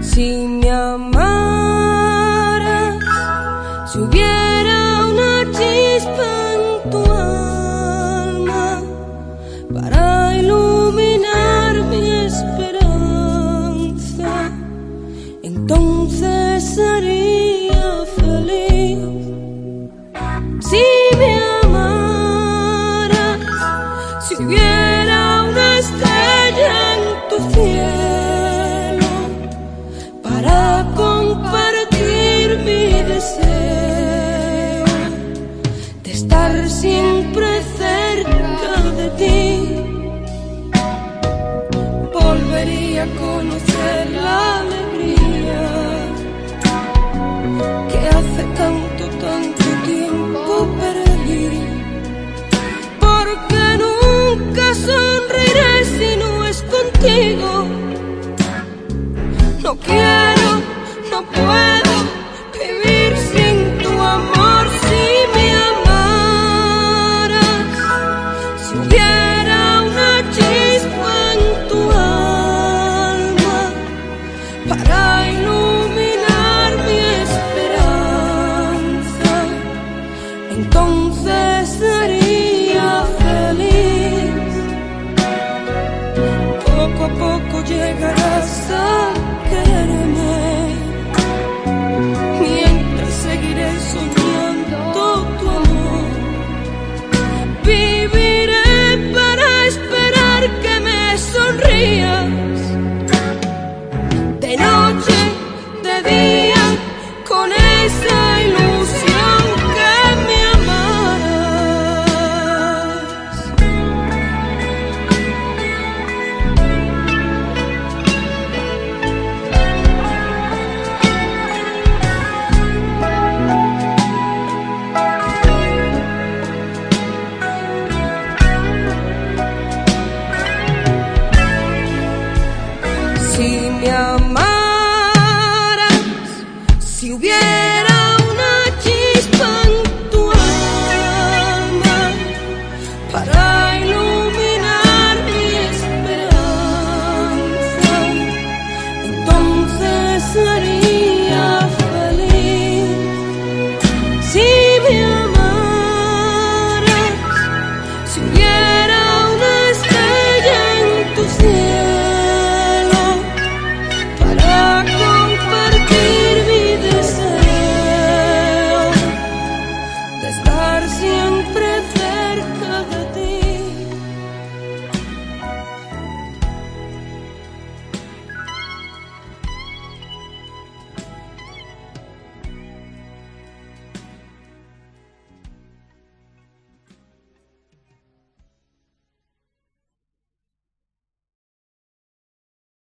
Si me amaras, si hubiera si hubiera una estrella en tu cielo para compartir mi deseo de estar siempre cerca de ti, volvería a conocer. Entonces sería feliz. Poco a poco llegarás a. si mi amor